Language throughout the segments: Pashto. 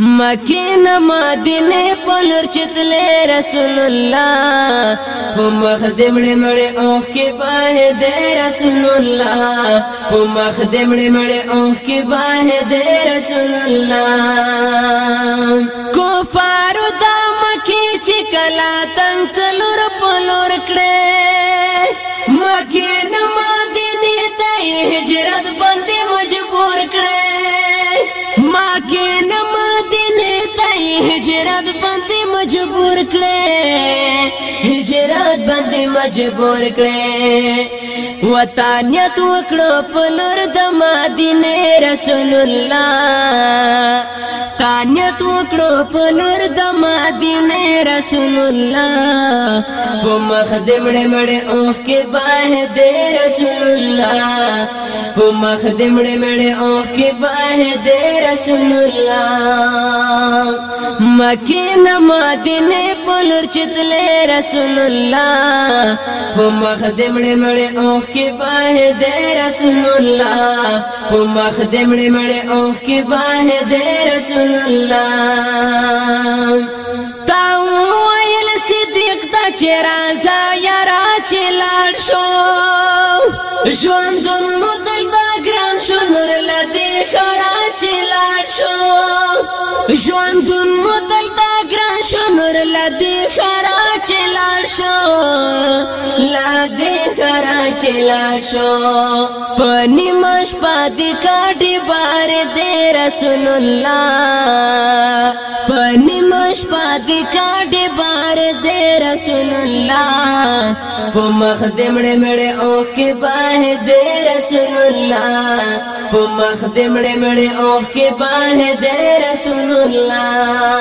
مکین مدینه پلر چتلې رسول الله په مخدم ډې مړې اوه کې پاه دې رسول الله په مخدم ډې مړې اوه کې پاه دې رسول الله کفار د مکی چې کلا تنگ تلور پلور کړې مکین مدینه ته هجرت باندې مجبور کړې हिजरत बंदी मजबूर करे हिजरत बंदी मजबूर वतानिया तू अकड़ो पलर दमा दिने रसूलुल्ला तू अकड़ो पलर दमा दिने रसूलुल्ला वो मखदे मड़े मड़े ओख के बाह दे रसूलुल्ला वो मखदे मड़े मड़े ओख के बाह दे रसूलुल्ला مکینه مدینه پلر چتلې رسول الله په مخدم ډې مړې اوخ کې باه دې رسول الله په مخدم ډې مړې اوخ کې باه دې رسول الله تا ویل صدیق دا چې راځه یا را چې لاړ شو ژوندون ژوندون مو دلته شنور لدی خرا چلار شو لدی خرا چلار شو پنی مش پاد کډی بار دې رسول الله پنی مش پاد کډی بار دې رسول الله په مخ دې مړ مړ او کې باه دې رسول الله په مخ دې مړ مړ او کې باه دې رسول الله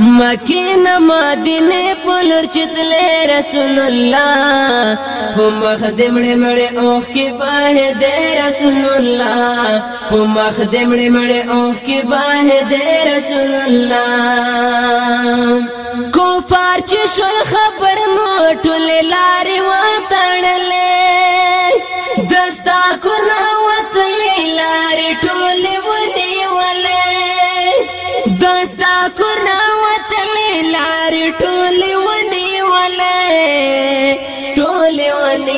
مکین مدینه پلر چتل رسول الله هم خدم مړ مړ او کې باه دې رسول الله هم خدم مړ مړ او کې باه دې رسول الله کوفار چې شول خبر نو ټول لارې وتړلې دستا کور نو وتلې لارې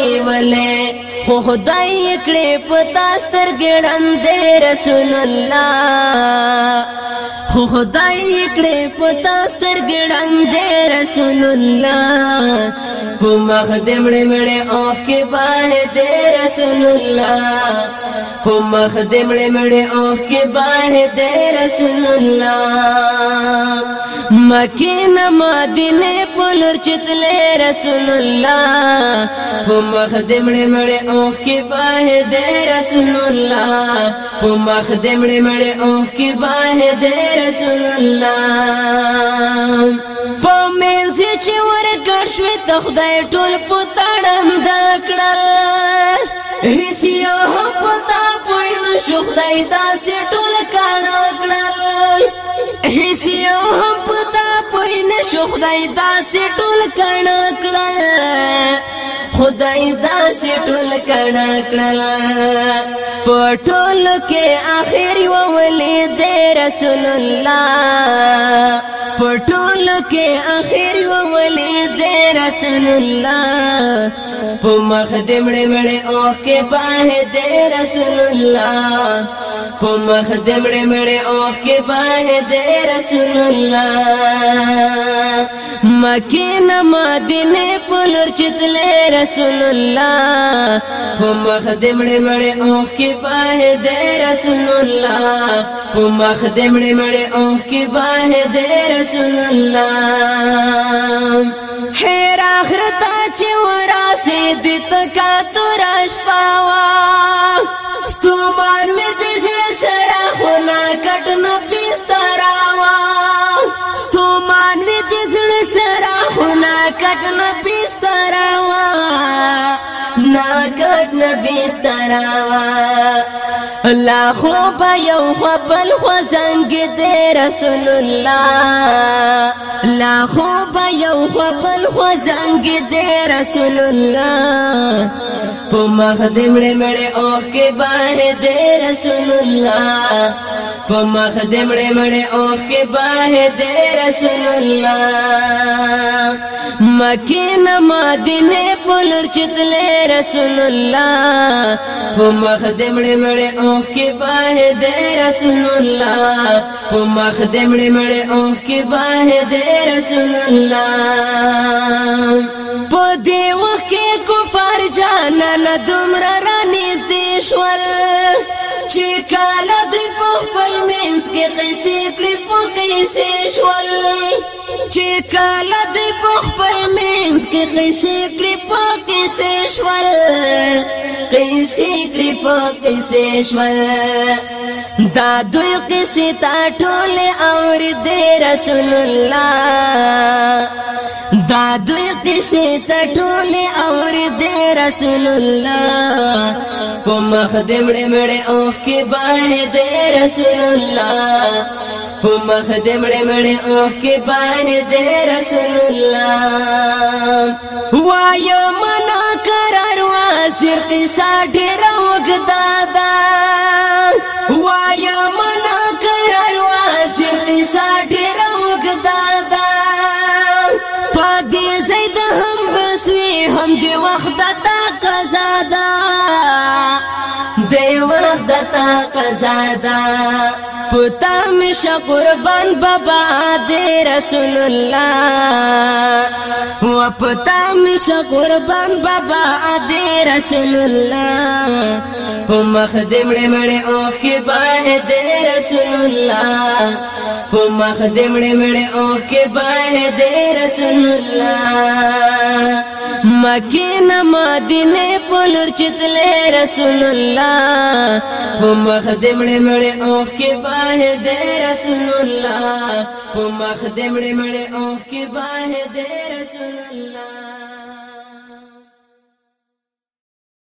نیولے خو خدای کړې پتا سترګړند رسول الله خو خدای کړې پتا سترګړند رسول الله په مخ دې مړې مړې اوخ کې باندې دې رسول الله په مخ دې مړې مړې اوخ کې باندې دې رسول الله مکه نه مدینه پلور چتلې رسول الله په مخ دې مړې مړې او کی باه د رسول الله په مخ د مړ مړ او کی باه د رسول الله په مینځ چې ورګړ شوې ته خدای ټول په تړم دا کړل هیڅ یو پتا پوي نو شو خدای داسې ټول کاڼه کړل هیڅ یو پتا پوي نو شو خدای داسې ټول کاڼه کړل خدای دا سی ټول کړه کړل په ټول کې اخر و ولې د رسول الله په ټول کې اخر و ولې د رسول الله په مخدم ډې مړې او کې پاه د رسول الله په مخدم ډې مړې او کې پاه د رسول الله مکی نه مدینه پلر چتل رسول الله په مخدم ډې مړې او کې باه دې رسول الله په مخدم ډې مړې او کې باه دې رسول الله هر اخرت چې وراسه دې تکا تر شپوا ستومان مې د بستر وا الله خو په یو خو بل خو زنګ دې رسول الله لا خو په یو خو بل خو زنګ دې رسول الله په مخ دې مړې مړې او کې باه دې رسول الله په مخ دې مړې مړې او کې باه دې رسول الله مکه نه مدینه پلر چتله رسول الله په مخ دې مړې مړې او کې باه د رسول الله په مخ دې مړې مړې او کې باه د رسول الله په دې وخت کې کفار جان نه دومره رانیز دي شول چې کاله دوی په خپل منځ کې قصې کړې په قصې شول چې کاله دوی په خپل منځ قیسی کریپا قیسیشور قیسی کریپا قیسیشور دا دوی قیسی تا ٹھول اور دے رسول اللہ دا دوی قیسی تا ٹھول اور دے رسول اللہ کو مخدم ڈمڑے اوخ کے باہر دے رسول اللہ په مخ دې مړې مړې او کې باندې رسول الله وایو منا قرار واسر قصه ډېر وګدا دا وایو منا قرار واسر قصه ډېر وګدا دا پدې زید هم بسوي هم دې وخت تا قزا دا عمر دتا قضا دا پتا مش قربان بابا دے رسول الله و پتا مش قربان بابا دے رسول الله په مخدم ډې مړې او کې باه دے رسول الله په مخدم ډې مړې او کې باه دے رسول الله مکه نه مدینه پلور چتله رسول الله په مخ دې مړې مړې او کې باه دې رسول الله په مخ دې مړې مړې او کې باه دې رسول